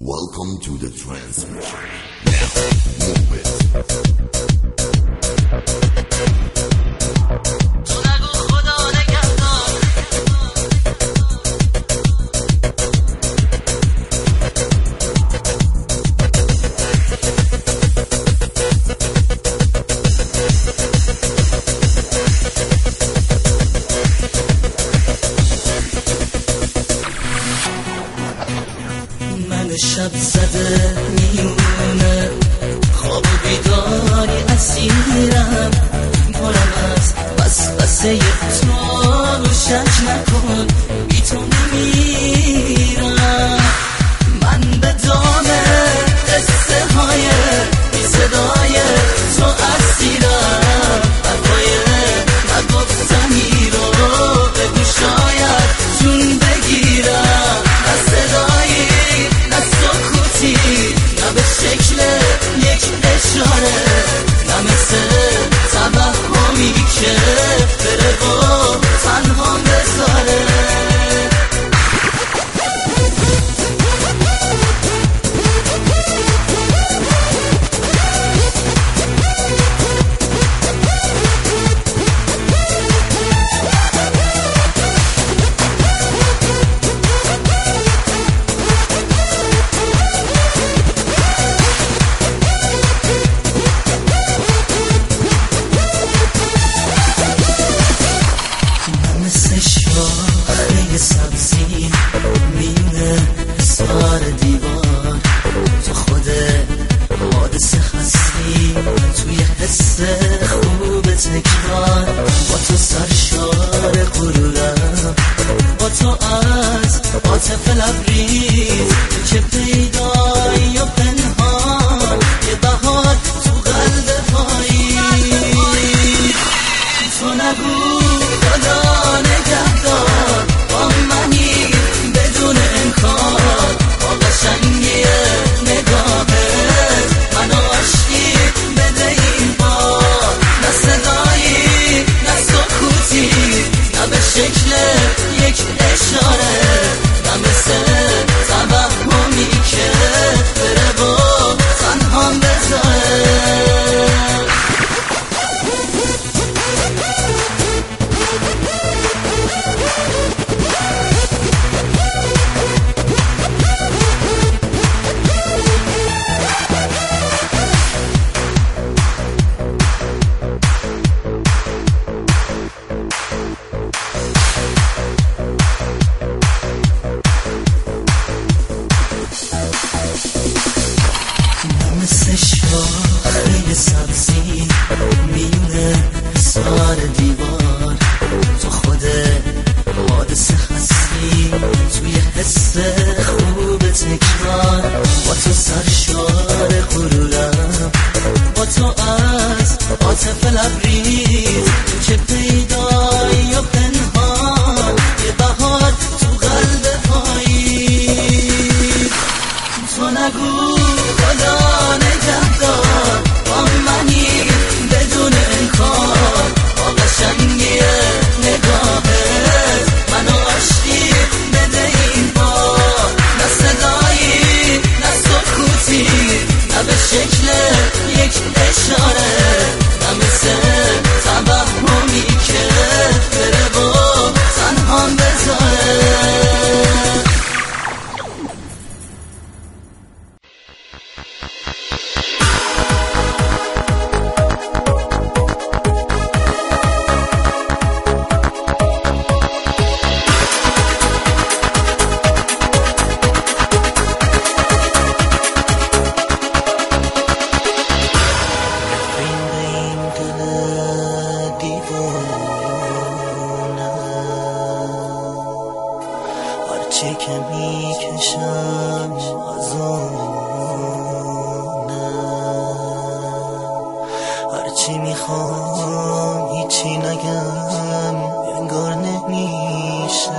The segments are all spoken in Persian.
Welcome to the transmission. Now, move it. ask, what's a? lagu میشه.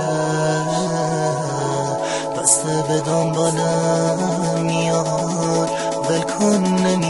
بسته به دنبالم میاد. ولکن نمی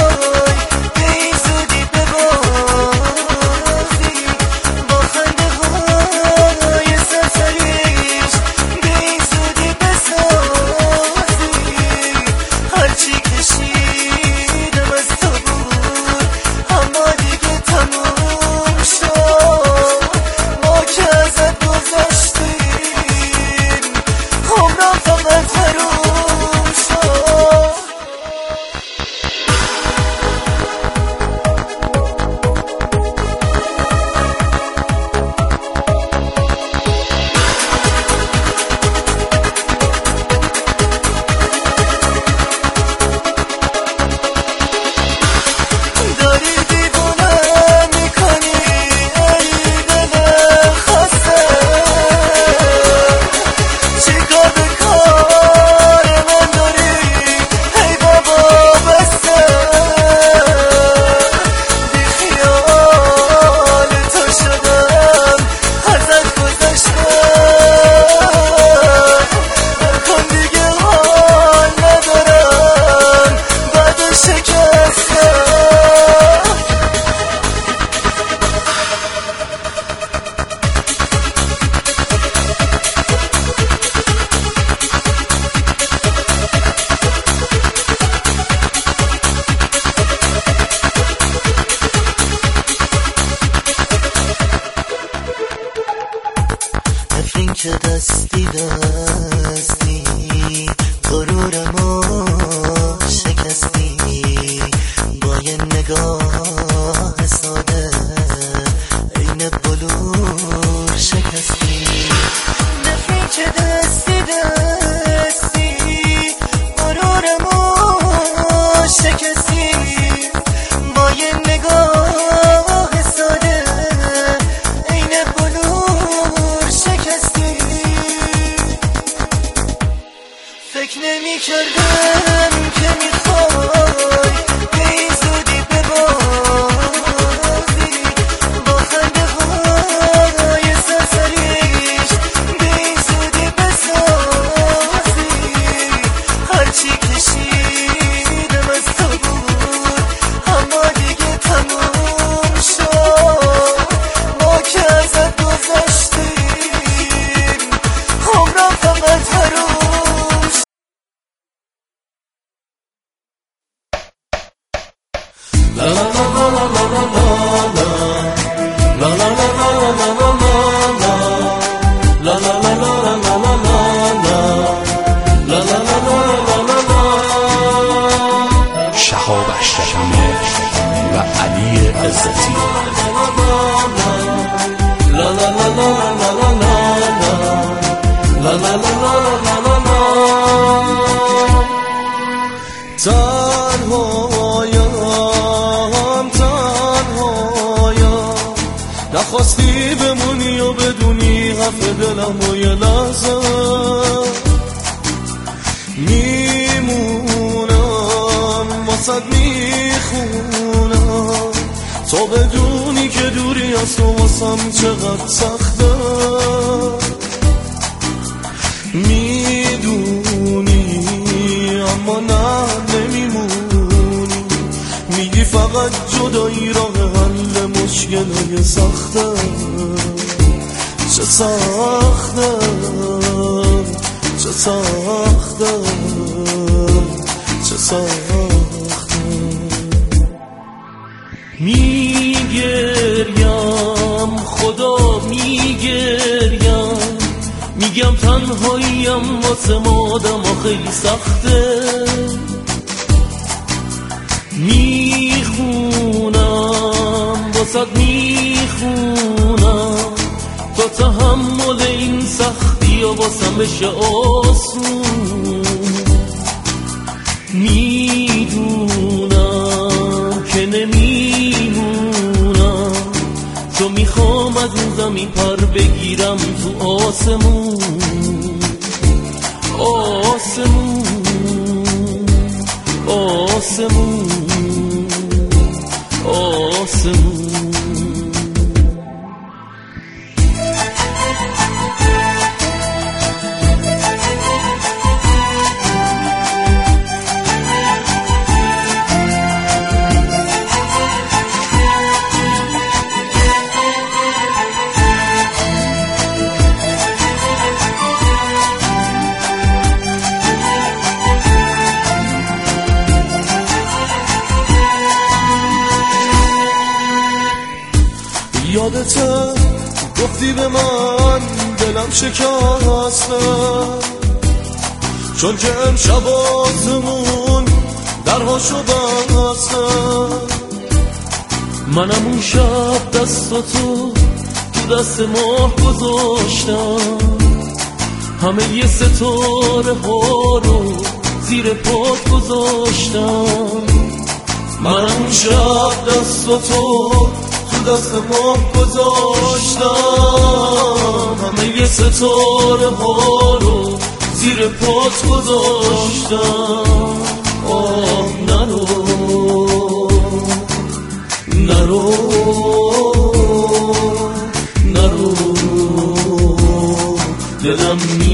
Oh. یادمو نزار میمونم واسد می‌خونم تا بدونی که دوری از تو واسم چقدر سخته می‌دونی اما نه نمیمونی میگی فقط جدایی راه حل مشکلای سخته چه ساختم؟ چه ساختم؟ چه ساختم؟ میگریم خدا میگریم. میگم تنهاییم واسه مادم خیلی سخته. می‌خونم واسه می‌خونم. تحمل این سختی و باسم بشه آسون. می‌دونم که نمیمونم تو می‌خوام از اون زمین پر بگیرم تو آسمون. آسمون. آسمون. آسمون. دلم شکسته چون که امشب آسمون درهاشو بسته منم اون شب دستاتو تو دست ماه گذاشتم. همه یه ستاره ها رو زیر پات گذاشتم. منم اون شب دستاتو دستمو دست ما گذاشتم. همه یه ستاره ها رو زیر پات گذاشتم. آه نرو. نرو. نرو. دلم می